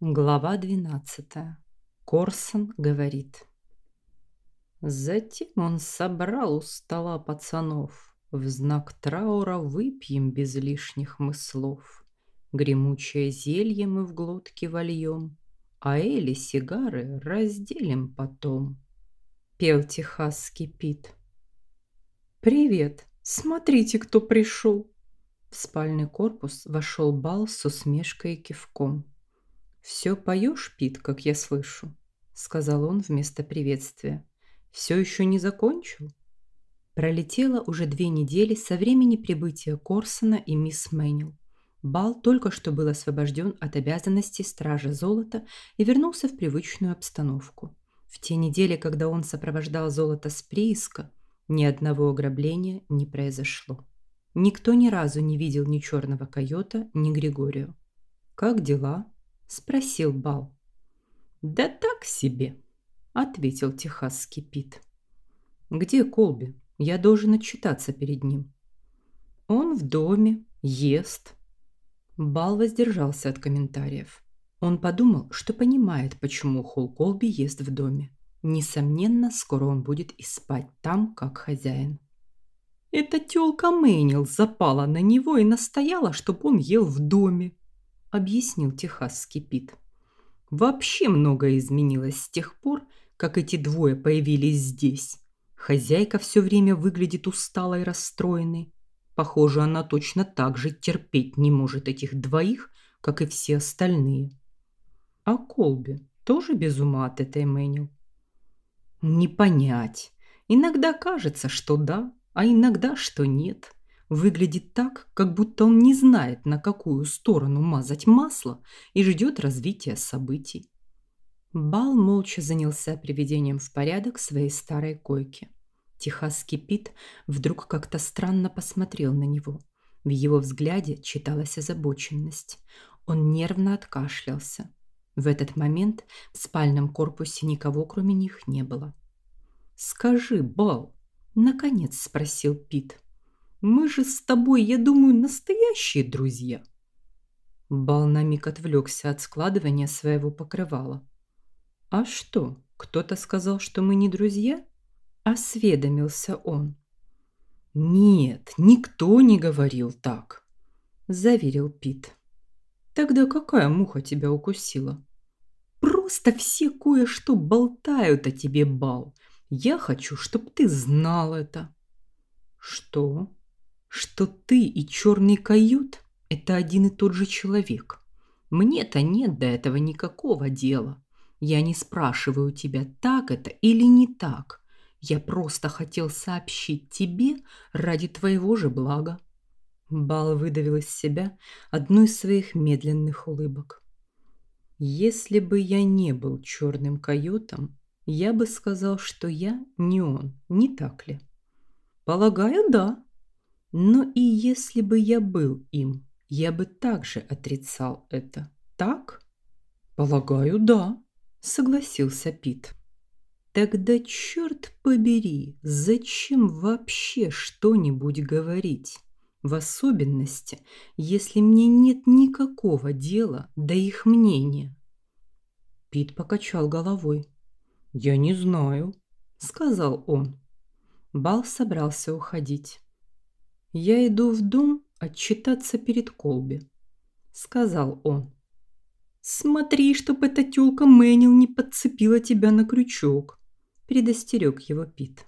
Глава 12. Корсон говорит. Затем он собрал у стола пацанов. В знак траура выпьем без лишних мыслов. Гремучее зелье мы в глотки вольем, А Эли сигары разделим потом. Пел техасский Пит. «Привет! Смотрите, кто пришел!» В спальный корпус вошел Бал с усмешкой и кивком. «Все поешь, Пит, как я слышу», — сказал он вместо приветствия. «Все еще не закончил?» Пролетело уже две недели со времени прибытия Корсона и мисс Мэннил. Бал только что был освобожден от обязанностей стража золота и вернулся в привычную обстановку. В те недели, когда он сопровождал золото с прииска, ни одного ограбления не произошло. Никто ни разу не видел ни черного койота, ни Григорию. «Как дела?» – спросил Бал. «Да так себе», – ответил техасский Пит. «Где Колби? Я должен отчитаться перед ним». «Он в доме, ест». Бал воздержался от комментариев. Он подумал, что понимает, почему Холл Колби ест в доме. Несомненно, скоро он будет и спать там, как хозяин. Эта тёлка Мэнил запала на него и настояла, чтобы он ел в доме объяснил техасский Пит. Вообще многое изменилось с тех пор, как эти двое появились здесь. Хозяйка все время выглядит усталой и расстроенной. Похоже, она точно так же терпеть не может этих двоих, как и все остальные. А Колби тоже без ума от этой Мэнил? Не понять. Иногда кажется, что да, а иногда, что нет. Выглядит так, как будто он не знает, на какую сторону мазать масло и ждет развития событий. Бал молча занялся приведением в порядок своей старой койки. Техасский Пит вдруг как-то странно посмотрел на него. В его взгляде читалась озабоченность. Он нервно откашлялся. В этот момент в спальном корпусе никого, кроме них, не было. «Скажи, Бал!» – наконец спросил Пит. Мы же с тобой, я думаю, настоящие друзья. Бал на миг отвлекся от складывания своего покрывала. А что, кто-то сказал, что мы не друзья? Осведомился он. Нет, никто не говорил так, заверил Пит. Тогда какая муха тебя укусила? Просто все кое-что болтают о тебе, Бал. Я хочу, чтобы ты знал это. Что? Что ты и черный кают – это один и тот же человек. Мне-то нет до этого никакого дела. Я не спрашиваю тебя, так это или не так. Я просто хотел сообщить тебе ради твоего же блага. Бал выдавил из себя одну из своих медленных улыбок. Если бы я не был черным койотом, я бы сказал, что я не он, не так ли? Полагаю, да, но и если бы я был им, я бы также отрицал это. Так? Полагаю, да, согласился Пит. Тогда черт побери, зачем вообще что-нибудь говорить? В особенности, если мне нет никакого дела до их мнения. Пит покачал головой. «Я не знаю», — сказал он. Бал собрался уходить. «Я иду в дом отчитаться перед Колби», — сказал он. «Смотри, чтоб эта тёлка Мэнил не подцепила тебя на крючок», — предостерег его Пит.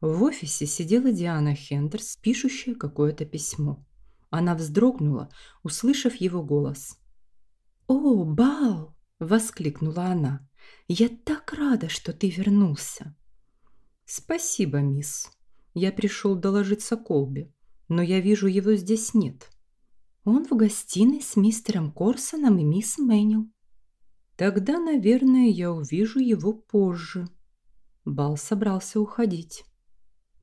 В офисе сидела Диана Хендерс, пишущая какое-то письмо. Она вздрогнула, услышав его голос. «О, Бал!» – воскликнула она. «Я так рада, что ты вернулся!» «Спасибо, мисс», я пришел доложиться Колби, но я вижу, его здесь нет. Он в гостиной с мистером Корсоном и мисс Мэнил. Тогда, наверное, я увижу его позже. Бал собрался уходить.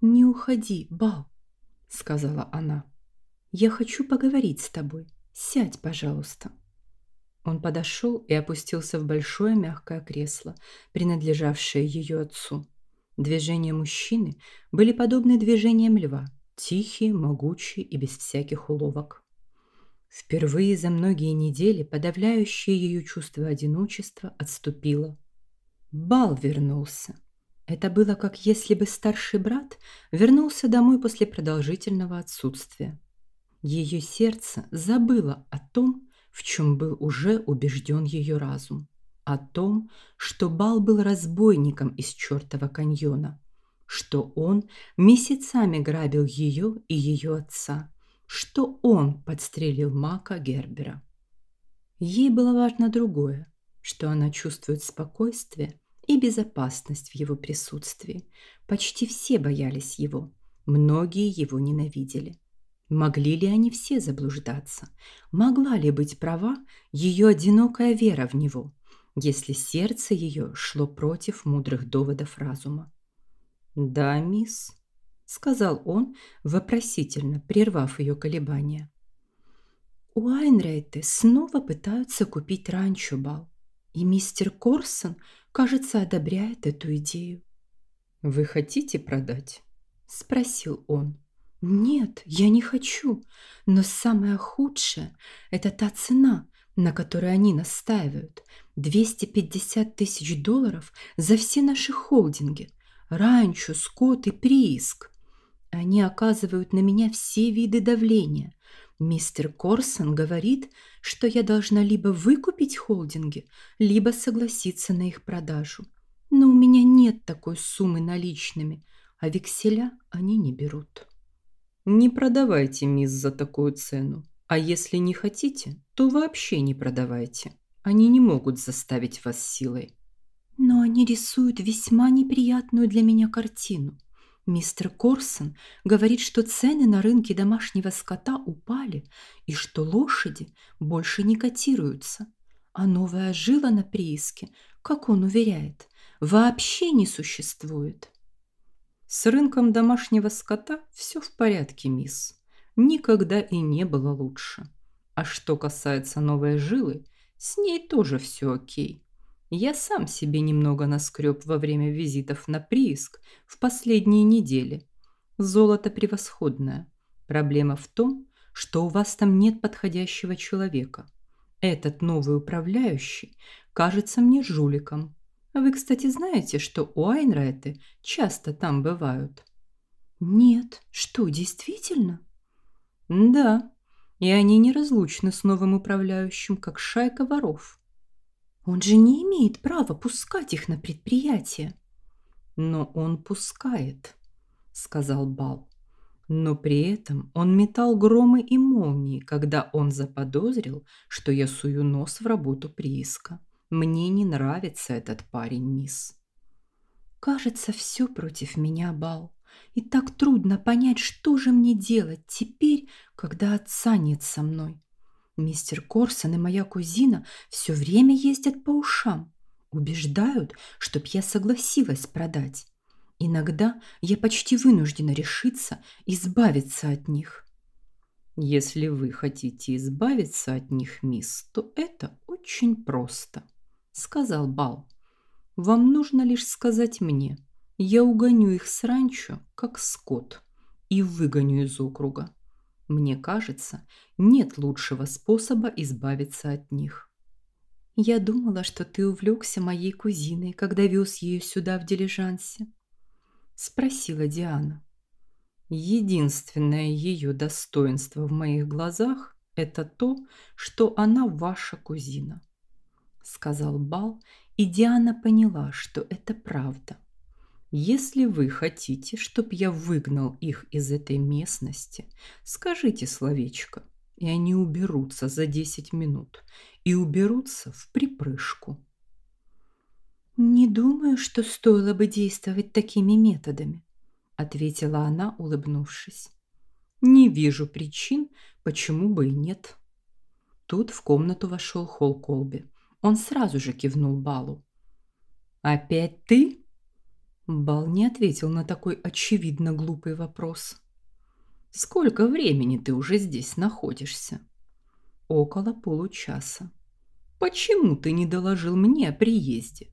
«Не уходи, Бал», — сказала она. «Я хочу поговорить с тобой. Сядь, пожалуйста». Он подошел и опустился в большое мягкое кресло, принадлежавшее ее отцу. Движения мужчины были подобны движениям льва, тихие, могучие и без всяких уловок. Впервые за многие недели подавляющее ее чувство одиночества отступило. Бал вернулся. Это было как если бы старший брат вернулся домой после продолжительного отсутствия. Ее сердце забыло о том, в чем был уже убежден ее разум. О том, что Бал был разбойником из чертова каньона, что он месяцами грабил ее и ее отца, что он подстрелил Мака Гербера. Ей было важно другое, что она чувствует спокойствие и безопасность в его присутствии. Почти все боялись его, многие его ненавидели. Могли ли они все заблуждаться? Могла ли быть права ее одинокая вера в него, если сердце ее шло против мудрых доводов разума? «Да, мисс», — сказал он, вопросительно прервав ее колебания. У Айнрейты снова пытаются купить ранчо Бал, и мистер Корсон кажется, одобряет эту идею. «Вы хотите продать?» – спросил он. «Нет, я не хочу. Но самое худшее – это та цена, на которой они настаивают. 250 тысяч долларов за все наши холдинги. Ранчо, скот и прииск. Они оказывают на меня все виды давления. Мистер Корсон говорит, что я должна либо выкупить холдинги, либо согласиться на их продажу. Но у меня нет такой суммы наличными, а векселя они не берут. Не продавайте, мисс, за такую цену. А если не хотите, то вообще не продавайте. Они не могут заставить вас силой. Но они рисуют весьма неприятную для меня картину – Мистер Корсон говорит, что цены на рынке домашнего скота упали и что лошади больше не котируются, а новая жила на прииске, как он уверяет, вообще не существует. С рынком домашнего скота все в порядке, мисс. Никогда и не было лучше. А что касается новой жилы, с ней тоже все окей. Я сам себе немного наскреб во время визитов на прииск в последние недели. Золото превосходное. Проблема в том, что у вас там нет подходящего человека. Этот новый управляющий кажется мне жуликом. Вы, кстати, знаете, что у Айнрайты часто там бывают? Нет, что, действительно? Да, и они неразлучны с новым управляющим, как шайка воров. Он же не имеет права пускать их на предприятие. Но он пускает, сказал Бал. Но при этом он метал громы и молнии, когда он заподозрил, что я сую нос в работу прииска. Мне не нравится этот парень, мисс. Кажется, все против меня, Бал. И так трудно понять, что же мне делать теперь, когда отца нет со мной. Мистер Корсон и моя кузина все время ездят по ушам. Убеждают, чтоб я согласилась продать. Иногда я почти вынуждена решиться избавиться от них. Если вы хотите избавиться от них, мисс, то это очень просто, сказал Бал. Вам нужно лишь сказать мне. Я угоню их с ранчо, как скот, и выгоню из округа. Мне кажется, нет лучшего способа избавиться от них. Я думала, что ты увлекся моей кузиной, когда вез ее сюда в дилижансе. Спросила Диана. Единственное ее достоинство в моих глазах – это то, что она ваша кузина. Сказал Бал, и Диана поняла, что это правда. Если вы хотите, чтоб я выгнал их из этой местности, скажите словечко, и они уберутся за десять минут и уберутся в припрыжку. Не думаю, что стоило бы действовать такими методами, ответила она, улыбнувшись. Не вижу причин, почему бы и нет. Тут в комнату вошел Холл Колби. Он сразу же кивнул Балу. «Опять ты?» Бал не ответил на такой очевидно глупый вопрос. «Сколько времени ты уже здесь находишься?» «Около получаса». «Почему ты не доложил мне о приезде?»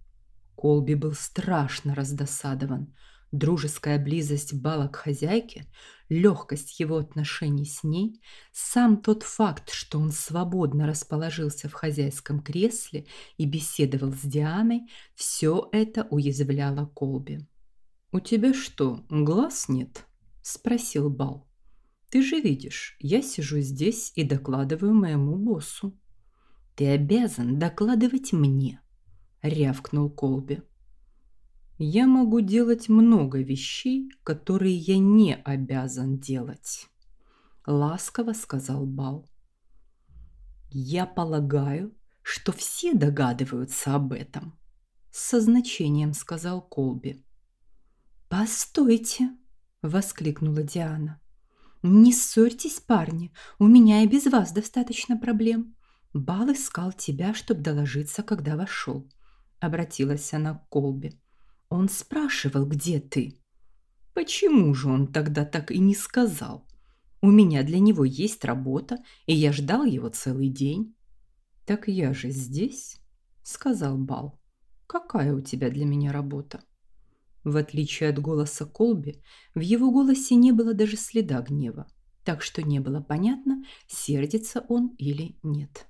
Колби был страшно раздосадован. Дружеская близость Бала к хозяйке, легкость его отношений с ней, сам тот факт, что он свободно расположился в хозяйском кресле и беседовал с Дианой, все это уязвляло Колби. «У тебя что, глаз нет?» – спросил Бал. «Ты же видишь, я сижу здесь и докладываю моему боссу». «Ты обязан докладывать мне», – рявкнул Колби. Я могу делать много вещей, которые я не обязан делать, ласково сказал Бал. Я полагаю, что все догадываются об этом, со значением сказал Колби. Постойте, воскликнула Диана. Не ссорьтесь, парни, у меня и без вас достаточно проблем. Бал искал тебя, чтобы доложиться, когда вошел. Обратилась она к Колби. Он спрашивал, где ты. Почему же он тогда так и не сказал? У меня для него есть работа, и я ждал его целый день. Так я же здесь, сказал Бал. Какая у тебя для меня работа? В отличие от голоса Колби, в его голосе не было даже следа гнева, так что не было понятно, сердится он или нет.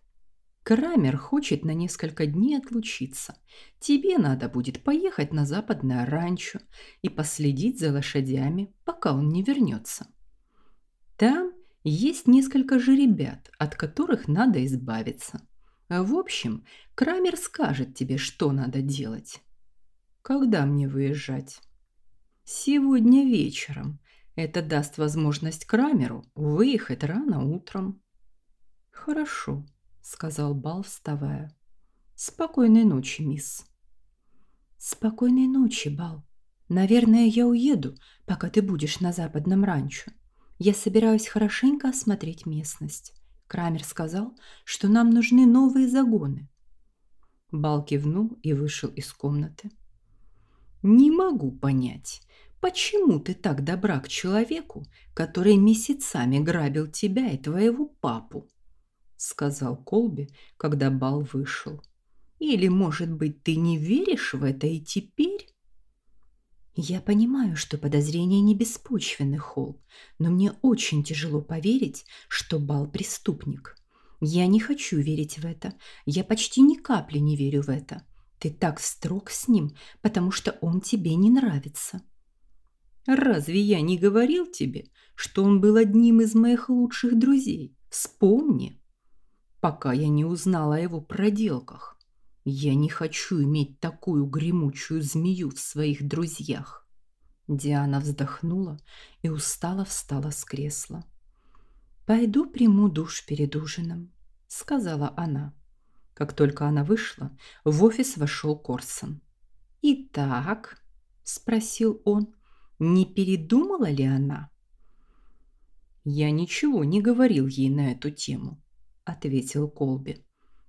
Крамер хочет на несколько дней отлучиться. Тебе надо будет поехать на западное ранчо и последить за лошадями, пока он не вернется. Там есть несколько жеребят, от которых надо избавиться. В общем, Крамер скажет тебе, что надо делать. Когда мне выезжать? Сегодня вечером. Это даст возможность Крамеру выехать рано утром. Хорошо сказал Бал, вставая. Спокойной ночи, мисс. Спокойной ночи, Бал. Наверное, я уеду, пока ты будешь на западном ранчо. Я собираюсь хорошенько осмотреть местность. Крамер сказал, что нам нужны новые загоны. Бал кивнул и вышел из комнаты. Не могу понять, почему ты так добра к человеку, который месяцами грабил тебя и твоего папу, сказал Колби, когда бал вышел. Или, может быть, ты не веришь в это и теперь? Я понимаю, что подозрения не беспочвенны, Холл, но мне очень тяжело поверить, что Бал преступник. Я не хочу верить в это. Я почти ни капли не верю в это. Ты так строг с ним, потому что он тебе не нравится. Разве я не говорил тебе, что он был одним из моих лучших друзей? Вспомни пока я не узнала о его проделках. Я не хочу иметь такую гремучую змею в своих друзьях. Диана вздохнула и устало встала с кресла. «Пойду приму душ перед ужином», — сказала она. Как только она вышла, в офис вошел Корсон. «Итак», — спросил он, — «не передумала ли она?» Я ничего не говорил ей на эту тему ответил Колби.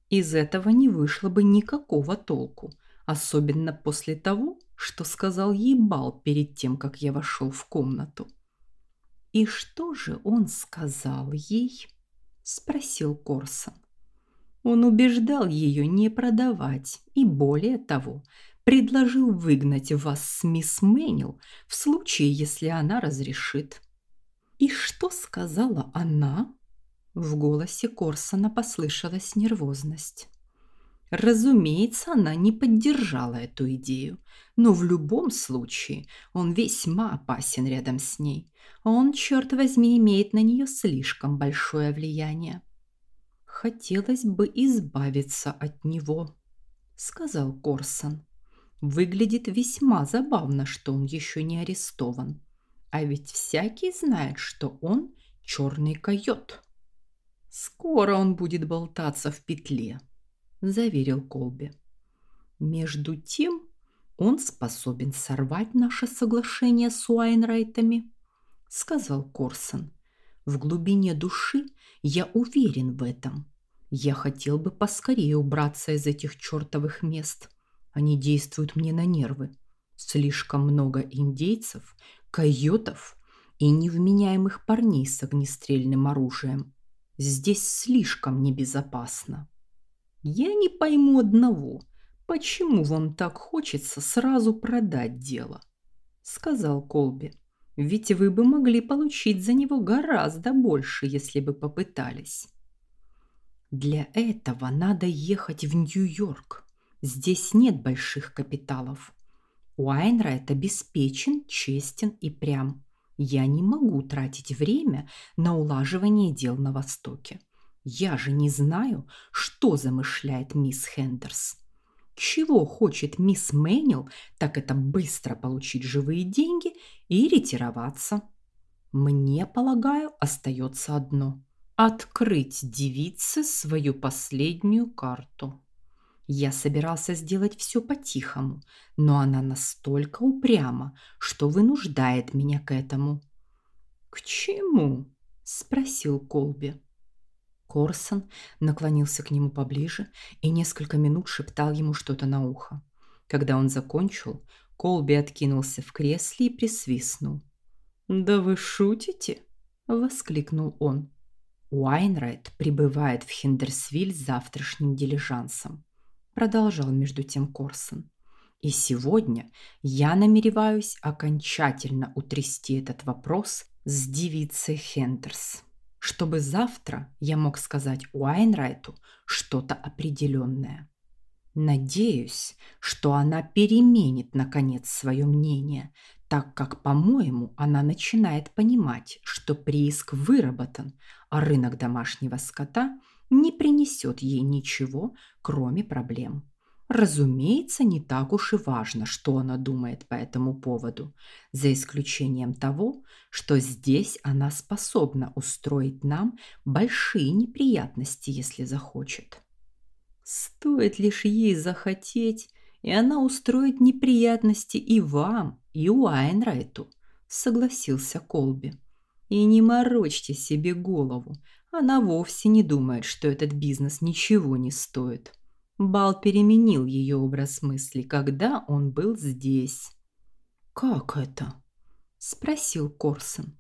Из этого не вышло бы никакого толку, особенно после того, что сказал ей Бал перед тем, как я вошел в комнату. И что же он сказал ей? спросил Корсон. Он убеждал ее не продавать и более того, предложил выгнать вас с мисс Мэнил в случае, если она разрешит. И что сказала она? В голосе Корсона послышалась нервозность. Разумеется, она не поддержала эту идею, но в любом случае он весьма опасен рядом с ней. Он, черт возьми, имеет на нее слишком большое влияние. «Хотелось бы избавиться от него», — сказал Корсон. «Выглядит весьма забавно, что он еще не арестован. А ведь всякий знает, что он черный койот». Скоро он будет болтаться в петле, заверил Колби. Между тем, он способен сорвать наше соглашение с Уайнрайтами, сказал Корсон. В глубине души я уверен в этом. Я хотел бы поскорее убраться из этих чертовых мест. Они действуют мне на нервы. Слишком много индейцев, койотов и невменяемых парней с огнестрельным оружием. Здесь слишком небезопасно. Я не пойму одного, почему вам так хочется сразу продать дело? сказал Колби. Ведь вы бы могли получить за него гораздо больше, если бы попытались. Для этого надо ехать в Нью-Йорк. Здесь нет больших капиталов. Уайнрайт обеспечен, честен и прям. Я не могу тратить время на улаживание дел на Востоке. Я же не знаю, что замышляет мисс Хендерс. Чего хочет мисс Мэнил, так это быстро получить живые деньги и ретироваться. Мне, полагаю, остается одно – открыть девице свою последнюю карту. Я собирался сделать все по-тихому, но она настолько упряма, что вынуждает меня к этому. «К чему?» – спросил Колби. Корсон наклонился к нему поближе и несколько минут шептал ему что-то на ухо. Когда он закончил, Колби откинулся в кресле и присвистнул. «Да вы шутите?» – воскликнул он. «Уайнрайт прибывает в Хендерсвиль завтрашним дилижансом», – продолжал между тем Корсон. «И сегодня я намереваюсь окончательно утрясти этот вопрос с девицей Хендерс» чтобы завтра я мог сказать Уайнрайту что-то определенное. Надеюсь, что она переменит наконец свое мнение, так как, по-моему, она начинает понимать, что прииск выработан, а рынок домашнего скота не принесет ей ничего, кроме проблем. Разумеется, не так уж и важно, что она думает по этому поводу, за исключением того, что здесь она способна устроить нам большие неприятности, если захочет. Стоит лишь ей захотеть, и она устроит неприятности и вам, и Уайнрайту, согласился Колби. И не морочьте себе голову, она вовсе не думает, что этот бизнес ничего не стоит. Бал переменил ее образ мысли, когда он был здесь. «Как это?» – спросил Корсон.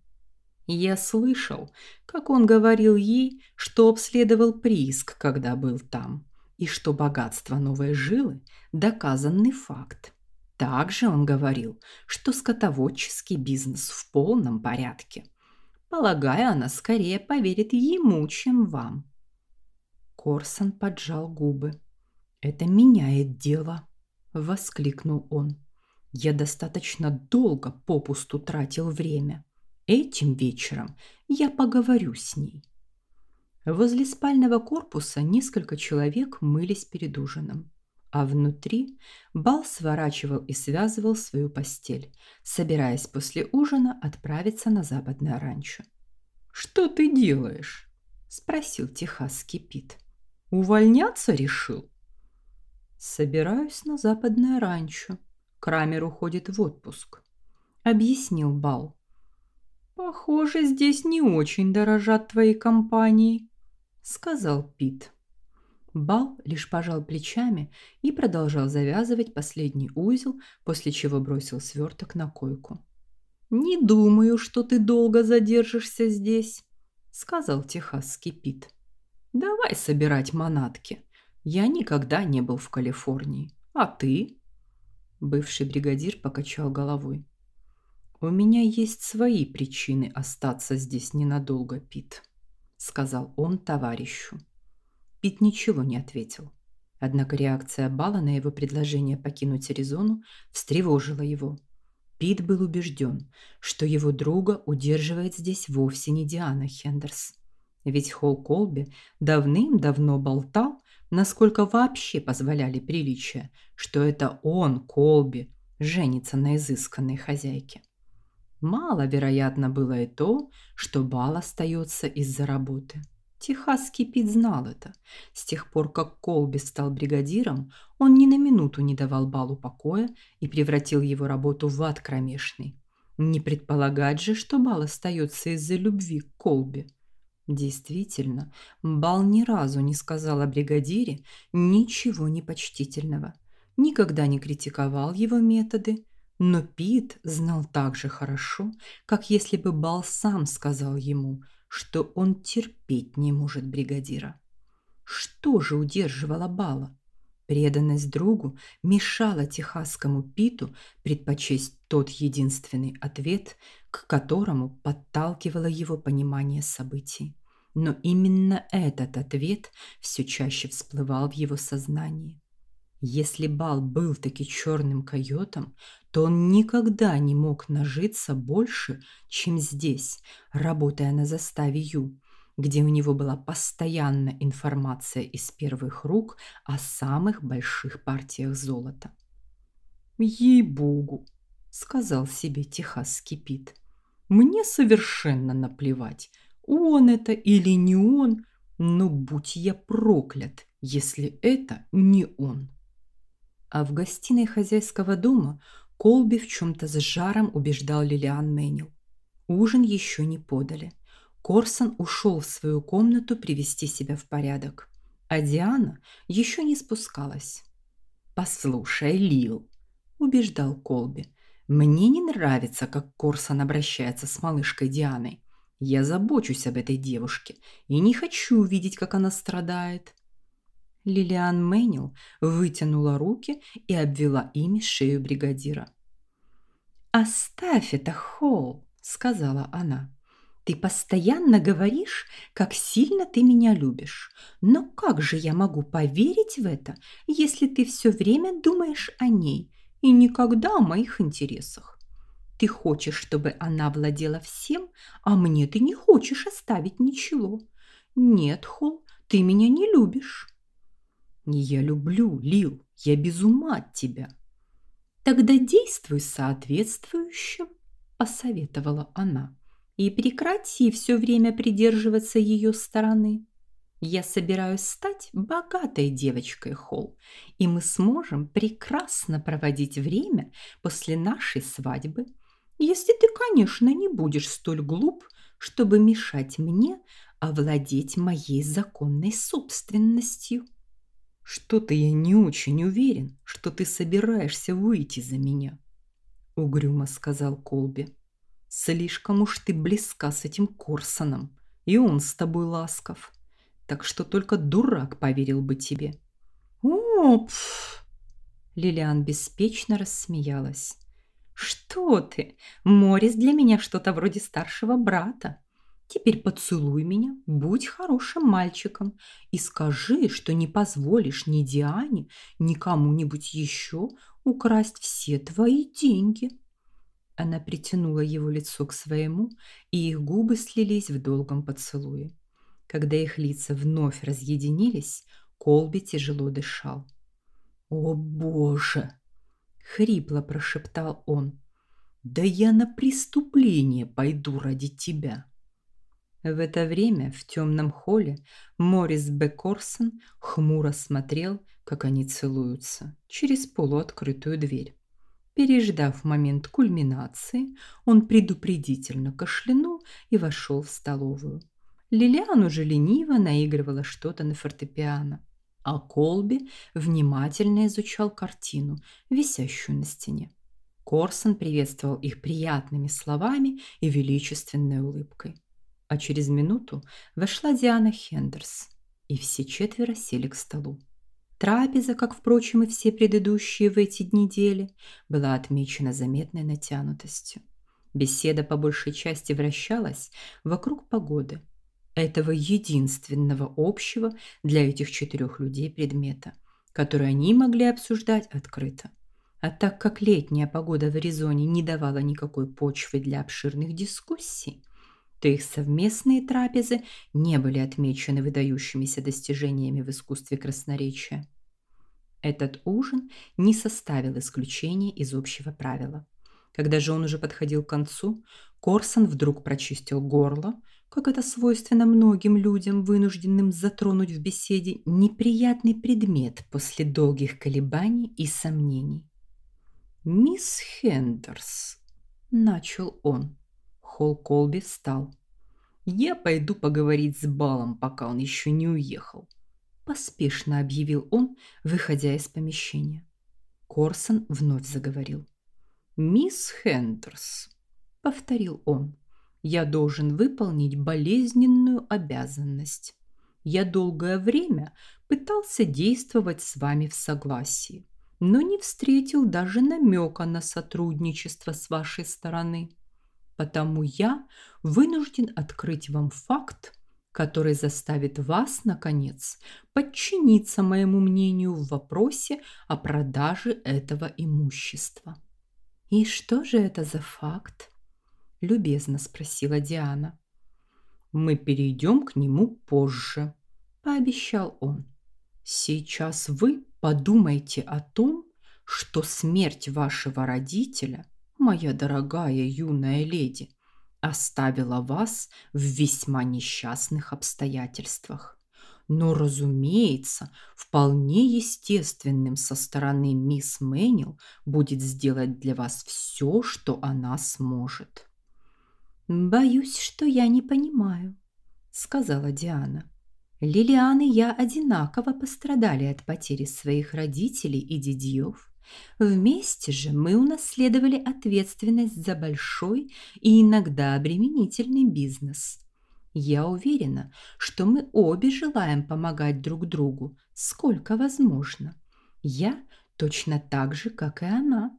Я слышал, как он говорил ей, что обследовал прииск, когда был там, и что богатство новой жилы – доказанный факт. Также он говорил, что скотоводческий бизнес в полном порядке. Полагаю, она скорее поверит ему, чем вам. Корсон поджал губы. «Это меняет дело», – воскликнул он. «Я достаточно долго попусту тратил время. Этим вечером я поговорю с ней». Возле спального корпуса несколько человек мылись перед ужином, а внутри Бал сворачивал и связывал свою постель, собираясь после ужина отправиться на западное ранчо. «Что ты делаешь?» – спросил техасский Пит. «Увольняться решил?» «Собираюсь на западное ранчо. Крамер уходит в отпуск», — объяснил Бал. «Похоже, здесь не очень дорожат твоей компанией», — сказал Пит. Бал лишь пожал плечами и продолжал завязывать последний узел, после чего бросил сверток на койку. «Не думаю, что ты долго задержишься здесь», — сказал техасский Пит. «Давай собирать манатки. Я никогда не был в Калифорнии. А ты? Бывший бригадир покачал головой. У меня есть свои причины остаться здесь ненадолго, Пит, сказал он товарищу. Пит ничего не ответил. Однако реакция Бала на его предложение покинуть Аризону встревожила его. Пит был убежден, что его друга удерживает здесь вовсе не Диана Хендерс. Ведь Холл Колби давным-давно болтал, насколько вообще позволяли приличия, что это он, Колби, женится на изысканной хозяйке. Маловероятно было и то, что бал остается из-за работы. Техасский Пит знал это. С тех пор, как Колби стал бригадиром, он ни на минуту не давал балу покоя и превратил его работу в ад кромешный. Не предполагать же, что бал остается из-за любви к Колби. Действительно, Бал ни разу не сказал о бригадире ничего непочтительного. Никогда не критиковал его методы, но Пит знал так же хорошо, как если бы Бал сам сказал ему, что он терпеть не может бригадира. Что же удерживало Бала? Преданность другу мешала техасскому Питу предпочесть тот единственный ответ, к которому подталкивало его понимание событий. Но именно этот ответ все чаще всплывал в его сознании. Если Бал был таки черным койотом, то он никогда не мог нажиться больше, чем здесь, работая на заставе Ю, где у него была постоянная информация из первых рук о самых больших партиях золота. «Ей-богу!» – сказал себе техасский Пит. «Мне совершенно наплевать, он это или не он, но будь я проклят, если это не он». А в гостиной хозяйского дома Колби в чем-то с жаром убеждал Лилиан Мэнил. Ужин еще не подали – Корсон ушел в свою комнату привести себя в порядок, а Диана еще не спускалась. «Послушай, Лил», – убеждал Колби, – «мне не нравится, как Корсон обращается с малышкой Дианой. Я забочусь об этой девушке и не хочу увидеть, как она страдает». Лилиан Мэнил вытянула руки и обвела ими шею бригадира. «Оставь это, Холл», – сказала она. Ты постоянно говоришь, как сильно ты меня любишь. Но как же я могу поверить в это, если ты все время думаешь о ней и никогда о моих интересах? Ты хочешь, чтобы она владела всем, а мне ты не хочешь оставить ничего. Нет, Холл, ты меня не любишь. Я люблю, Лил, я без ума от тебя. Тогда действуй соответствующе, посоветовала она и прекрати все время придерживаться ее стороны. Я собираюсь стать богатой девочкой, Холл, и мы сможем прекрасно проводить время после нашей свадьбы, если ты, конечно, не будешь столь глуп, чтобы мешать мне овладеть моей законной собственностью. Что-то я не очень уверен, что ты собираешься выйти за меня, угрюмо сказал Колби. Слишком уж ты близка с этим Корсоном, и он с тобой ласков. Так что только дурак поверил бы тебе. О, Лилиан беспечно рассмеялась. Что ты? Морис для меня что-то вроде старшего брата. Теперь поцелуй меня, будь хорошим мальчиком и скажи, что не позволишь ни Диане, ни кому-нибудь еще украсть все твои деньги. Она притянула его лицо к своему, и их губы слились в долгом поцелуе. Когда их лица вновь разъединились, Колби тяжело дышал. «О, Боже!» — хрипло прошептал он. «Да я на преступление пойду ради тебя!» В это время в темном холле Морис Бекорсон хмуро смотрел, как они целуются, через полуоткрытую дверь. Переждав момент кульминации, он предупредительно кашлянул и вошел в столовую. Лилиан уже лениво наигрывала что-то на фортепиано, а Колби внимательно изучал картину, висящую на стене. Корсон приветствовал их приятными словами и величественной улыбкой. А через минуту вошла Диана Хендерс, и все четверо сели к столу. Трапеза, как, впрочем, и все предыдущие в эти недели, была отмечена заметной натянутостью. Беседа по большей части вращалась вокруг погоды, этого единственного общего для этих четырех людей предмета, который они могли обсуждать открыто. А так как летняя погода в Аризоне не давала никакой почвы для обширных дискуссий, то их совместные трапезы не были отмечены выдающимися достижениями в искусстве красноречия. Этот ужин не составил исключения из общего правила. Когда же он уже подходил к концу, Корсон вдруг прочистил горло, как это свойственно многим людям, вынужденным затронуть в беседе неприятный предмет после долгих колебаний и сомнений. «Мисс Хендерс», — начал он. Холл Колби встал. «Я пойду поговорить с Балом, пока он еще не уехал», – поспешно объявил он, выходя из помещения. Корсон вновь заговорил. «Мисс Хендерс», – повторил он, – «я должен выполнить болезненную обязанность. я долгое время пытался действовать с вами в согласии, но не встретил даже намека на сотрудничество с вашей стороны. Потому я вынужден открыть вам факт, который заставит вас, наконец, подчиниться моему мнению в вопросе о продаже этого имущества. «И что же это за факт?» – любезно спросила Диана. «Мы перейдем к нему позже», – пообещал он. «Сейчас вы подумайте о том, что смерть вашего родителя, моя дорогая юная леди, оставила вас в весьма несчастных обстоятельствах. Но, разумеется, вполне естественным со стороны мисс Мэнил будет сделать для вас все, что она сможет. «Боюсь, что я не понимаю», — сказала Диана. «Лилиан и я одинаково пострадали от потери своих родителей и дедьев. Вместе же мы унаследовали ответственность за большой и иногда обременительный бизнес. Я уверена, что мы обе желаем помогать друг другу, сколько возможно. Я точно так же, как и она.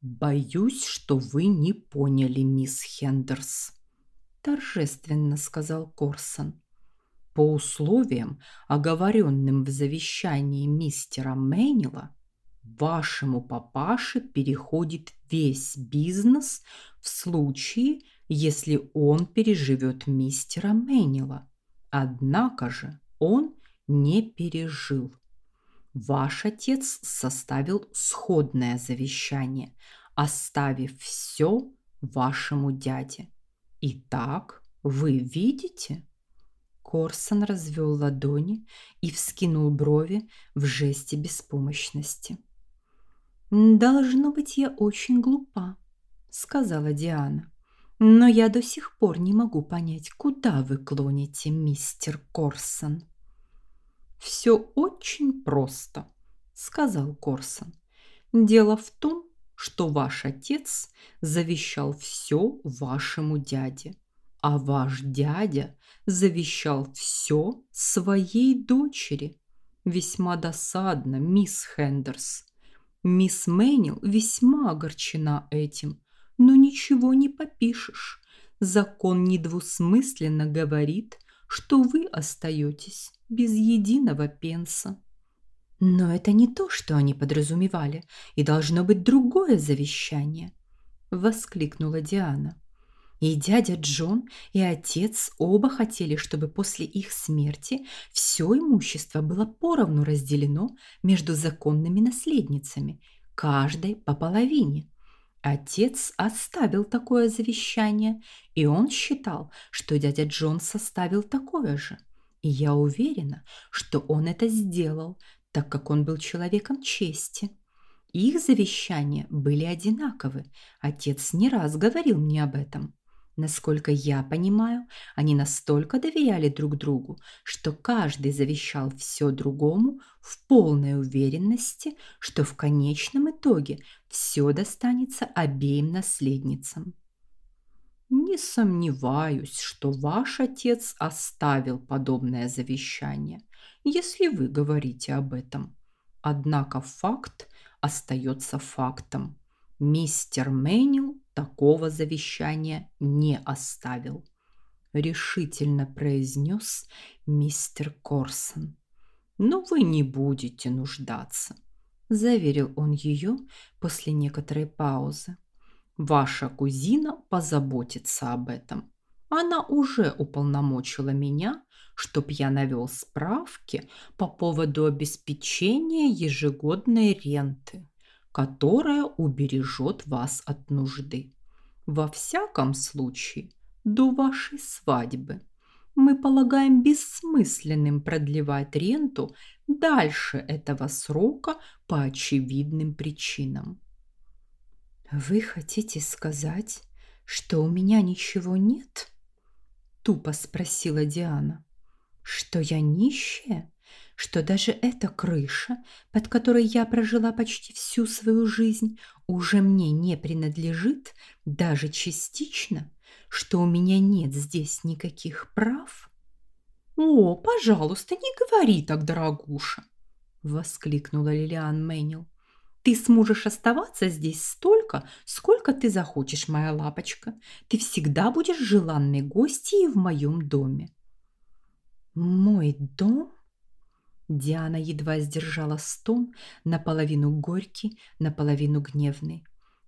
Боюсь, что вы не поняли, мисс Хендерс, торжественно сказал Корсон. По условиям, оговоренным в завещании мистера Мэннила, Вашему папаше переходит весь бизнес в случае, если он переживет мистера Мэннила. Однако же он не пережил. Ваш отец составил сходное завещание, оставив все вашему дяде. Итак, вы видите? Корсон развел ладони и вскинул брови в жесте беспомощности. «Должно быть, я очень глупа», — сказала Диана. «Но я до сих пор не могу понять, куда вы клоните, мистер Корсон». «Все очень просто», — сказал Корсон. «Дело в том, что ваш отец завещал все вашему дяде, а ваш дядя завещал все своей дочери. Весьма досадно, мисс Хендерс. Мисс Мэнил весьма огорчена этим, но ничего не попишешь. Закон недвусмысленно говорит, что вы остаетесь без единого пенса. Но это не то, что они подразумевали, и должно быть другое завещание, воскликнула Диана. И дядя Джон, и отец оба хотели, чтобы после их смерти все имущество было поровну разделено между законными наследницами, каждой по половине. Отец оставил такое завещание, и он считал, что дядя Джон составил такое же. И я уверена, что он это сделал, так как он был человеком чести. Их завещания были одинаковы. Отец не раз говорил мне об этом. Насколько я понимаю, они настолько доверяли друг другу, что каждый завещал все другому в полной уверенности, что в конечном итоге все достанется обеим наследницам. Не сомневаюсь, что ваш отец оставил подобное завещание, если вы говорите об этом. Однако факт остается фактом. Мистер Мэнил такого завещания не оставил, решительно произнес мистер Корсон. Но вы не будете нуждаться, заверил он ее после некоторой паузы. Ваша кузина позаботится об этом. Она уже уполномочила меня, чтоб я навел справки по поводу обеспечения ежегодной ренты которая убережет вас от нужды. Во всяком случае, до вашей свадьбы. Мы полагаем бессмысленным продлевать ренту дальше этого срока по очевидным причинам. Вы хотите сказать, что у меня ничего нет? Тупо спросила Диана. Что я нищая? Что даже эта крыша, под которой я прожила почти всю свою жизнь, уже мне не принадлежит даже частично, что у меня нет здесь никаких прав? «О, пожалуйста, не говори так, дорогуша!» – воскликнула Лилиан Мэнил. «Ты сможешь оставаться здесь столько, сколько ты захочешь, моя лапочка. Ты всегда будешь желанной гостьей в моем доме». «Мой дом?» Диана едва сдержала стон, наполовину горький, наполовину гневный.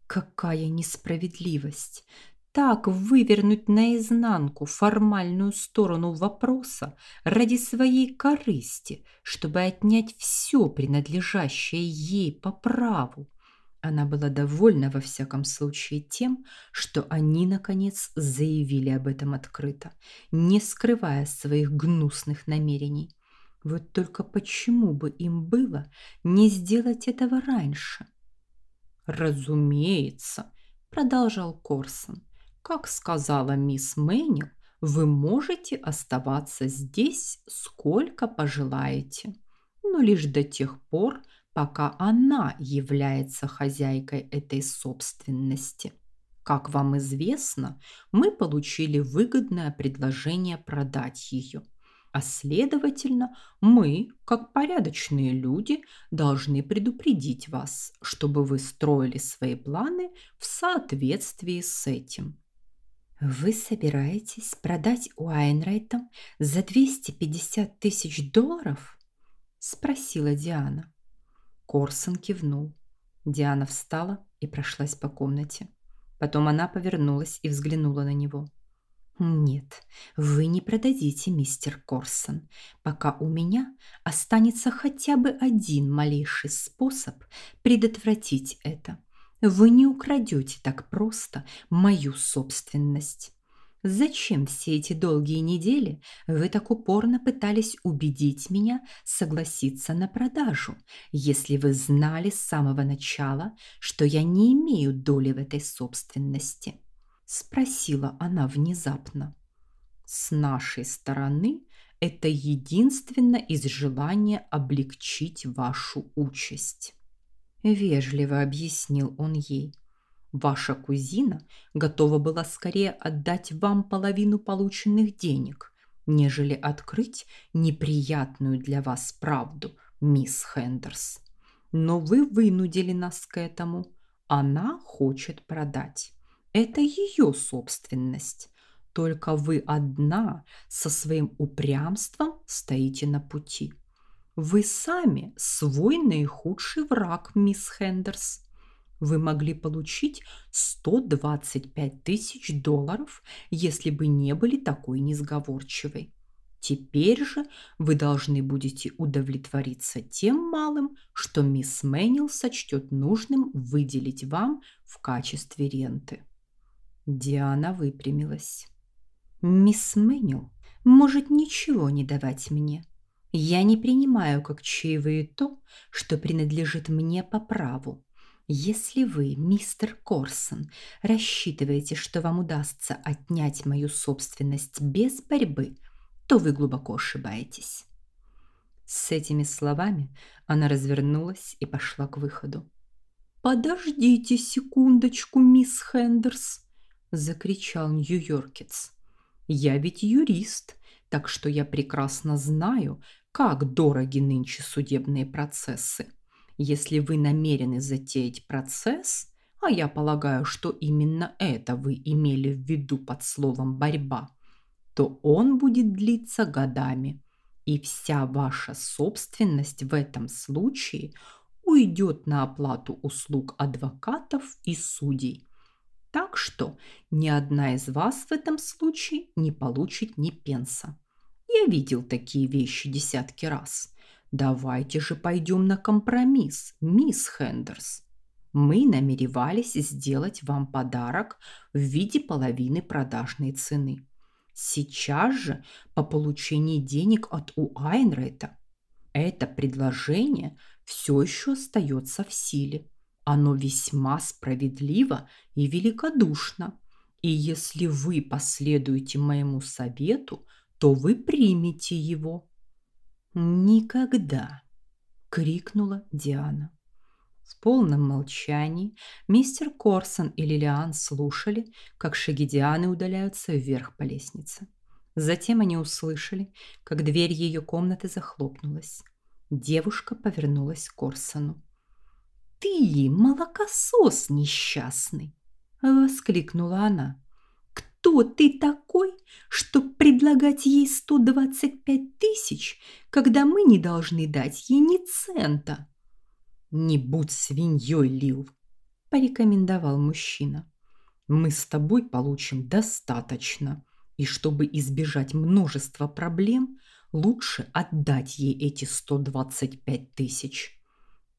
Какая несправедливость! Так вывернуть наизнанку формальную сторону вопроса ради своей корысти, чтобы отнять все принадлежащее ей по праву. Она была довольна во всяком случае тем, что они, наконец, заявили об этом открыто, не скрывая своих гнусных намерений. Вот только почему бы им было не сделать этого раньше? «Разумеется», – продолжал Корсон. «Как сказала мисс Мэнил, вы можете оставаться здесь сколько пожелаете, но лишь до тех пор, пока она является хозяйкой этой собственности. Как вам известно, мы получили выгодное предложение продать ее – а следовательно, мы, как порядочные люди, должны предупредить вас, чтобы вы строили свои планы в соответствии с этим. Вы собираетесь продать Уайнрайтам за 250 тысяч долларов? Спросила Диана. Корсон кивнул. Диана встала и прошлась по комнате. Потом она повернулась и взглянула на него. «Нет, вы не продадите, мистер Корсон, пока у меня останется хотя бы один малейший способ предотвратить это. Вы не украдете так просто мою собственность. Зачем все эти долгие недели вы так упорно пытались убедить меня согласиться на продажу, если вы знали с самого начала, что я не имею доли в этой собственности?» Спросила она внезапно. С нашей стороны это единственно из желания облегчить вашу участь. Вежливо объяснил он ей. Ваша кузина готова была скорее отдать вам половину полученных денег, нежели открыть неприятную для вас правду, мисс Хендерс. Но вы вынудили нас к этому. Она хочет продать. Это ее собственность. Только вы одна со своим упрямством стоите на пути. Вы сами свой наихудший враг, мисс Хендерс. Вы могли получить 125 тысяч долларов, если бы не были такой несговорчивой. Теперь же вы должны будете удовлетвориться тем малым, что мисс Мэннил сочтет нужным выделить вам в качестве ренты. Диана выпрямилась. «Мисс Мэнил может ничего не давать мне. Я не принимаю как чаевые то, что принадлежит мне по праву. Если вы, мистер Корсон, рассчитываете, что вам удастся отнять мою собственность без борьбы, то вы глубоко ошибаетесь». С этими словами она развернулась и пошла к выходу. «Подождите секундочку, мисс Хендерс», закричал нью-йоркец. Я ведь юрист, так что я прекрасно знаю, как дороги нынче судебные процессы. Если вы намерены затеять процесс, а я полагаю, что именно это вы имели в виду под словом борьба, то он будет длиться годами, и вся ваша собственность в этом случае уйдет на оплату услуг адвокатов и судей. Так что ни одна из вас в этом случае не получит ни пенса. Я видел такие вещи десятки раз. Давайте же пойдем на компромисс, мисс Хендерс. Мы намеревались сделать вам подарок в виде половины продажной цены. Сейчас же, по получении денег от Уайнрейта, это предложение все еще остается в силе. Оно весьма справедливо и великодушно. И если вы последуете моему совету, то вы примете его. Никогда, крикнула Диана. В полном молчании мистер Корсон и Лилиан слушали, как шаги Дианы удаляются вверх по лестнице. Затем они услышали, как дверь ее комнаты захлопнулась. Девушка повернулась к Корсону. «Ты молокосос несчастный!» – воскликнула она. «Кто ты такой, чтобы предлагать ей 125 тысяч, когда мы не должны дать ей ни цента?» «Не будь свиньей, Лил!» – порекомендовал мужчина. «Мы с тобой получим достаточно, и чтобы избежать множества проблем, лучше отдать ей эти 125 тысяч.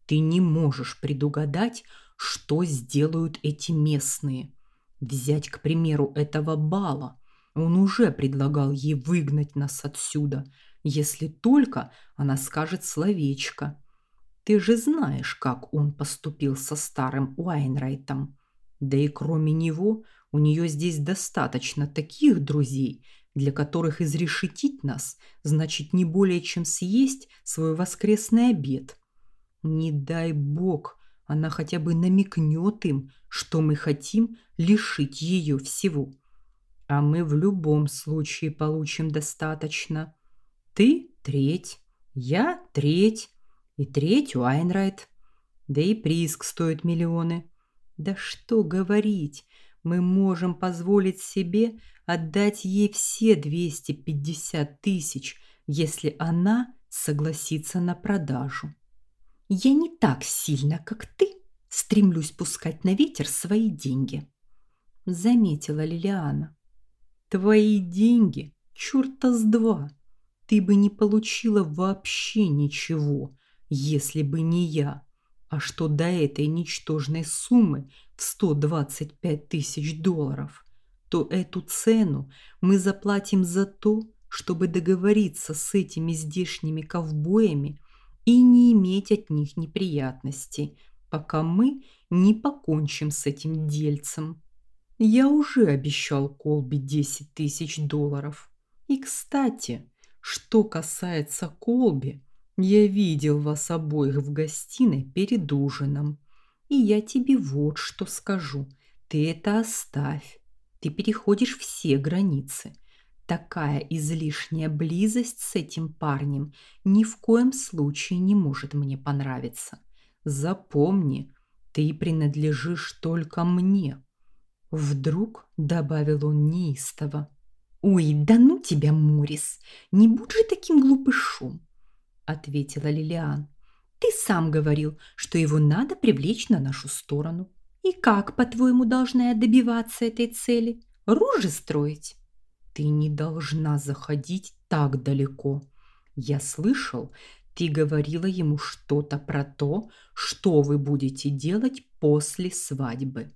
Ты не можешь предугадать, что сделают эти местные. Взять, к примеру, этого Бала. Он уже предлагал ей выгнать нас отсюда, если только она скажет словечко. Ты же знаешь, как он поступил со старым Уайнрайтом. Да и кроме него у нее здесь достаточно таких друзей, для которых изрешетить нас значит не более чем съесть свой воскресный обед. Не дай бог, она хотя бы намекнет им, что мы хотим лишить ее всего. А мы в любом случае получим достаточно. Ты треть, я треть и треть Уайнрайт. Да и прииск стоит миллионы. Да что говорить, мы можем позволить себе отдать ей все 250 тысяч, если она согласится на продажу. Я не так сильно, как ты, стремлюсь пускать на ветер свои деньги, заметила Лилиана. Твои деньги, чёрта с два. Ты бы не получила вообще ничего, если бы не я. А что до этой ничтожной суммы в 125 тысяч долларов, то эту цену мы заплатим за то, чтобы договориться с этими здешними ковбоями и не иметь от них неприятностей, пока мы не покончим с этим дельцем. Я уже обещал Колби 10 тысяч долларов. И, кстати, что касается Колби, я видел вас обоих в гостиной перед ужином. И я тебе вот что скажу. Ты это оставь. Ты переходишь все границы. Такая излишняя близость с этим парнем ни в коем случае не может мне понравиться. Запомни, ты принадлежишь только мне. Вдруг добавил он неистово. Ой, да ну тебя, Морис, не будь же таким глупышом, ответила Лилиан. Ты сам говорил, что его надо привлечь на нашу сторону. И как, по-твоему, должна я добиваться этой цели? Ружи строить? Ты не должна заходить так далеко. Я слышал, ты говорила ему что-то про то, что вы будете делать после свадьбы.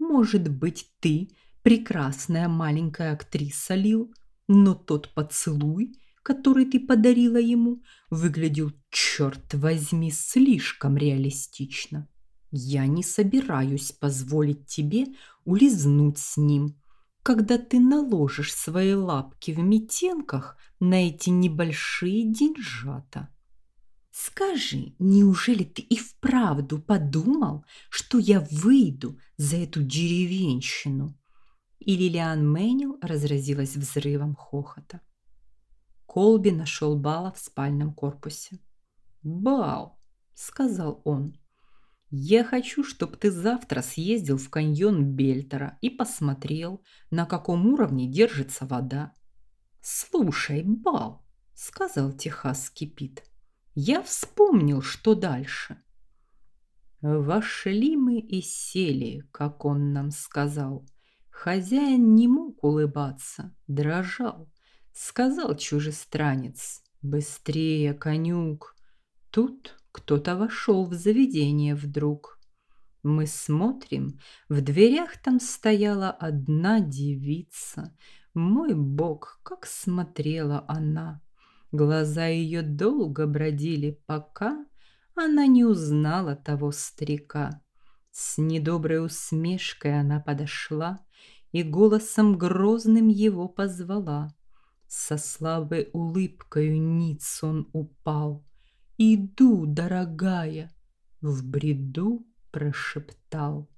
Может быть, ты прекрасная маленькая актриса, Лил, но тот поцелуй, который ты подарила ему, выглядел, черт возьми, слишком реалистично. Я не собираюсь позволить тебе улизнуть с ним, когда ты наложишь свои лапки в метенках на эти небольшие деньжата. Скажи, неужели ты и вправду подумал, что я выйду за эту деревенщину? И Лилиан Мэнил разразилась взрывом хохота. Колби нашел Бала в спальном корпусе. «Бал», — сказал он, — «я хочу, чтобы ты завтра съездил в каньон Бельтера и посмотрел, на каком уровне держится вода». «Слушай, Бал», — сказал техасский Пит, — «я вспомнил, что дальше». Вошли мы и сели, как он нам сказал. Хозяин не мог улыбаться, дрожал. Сказал чужестранец. Быстрее, конюк. Тут кто-то вошел в заведение вдруг. Мы смотрим, в дверях там стояла одна девица. Мой бог, как смотрела она. Глаза ее долго бродили, пока она не узнала того старика. С недоброй усмешкой она подошла и голосом грозным его позвала. Со слабой улыбкою ниц он упал. «Иду, дорогая!» В бреду прошептал.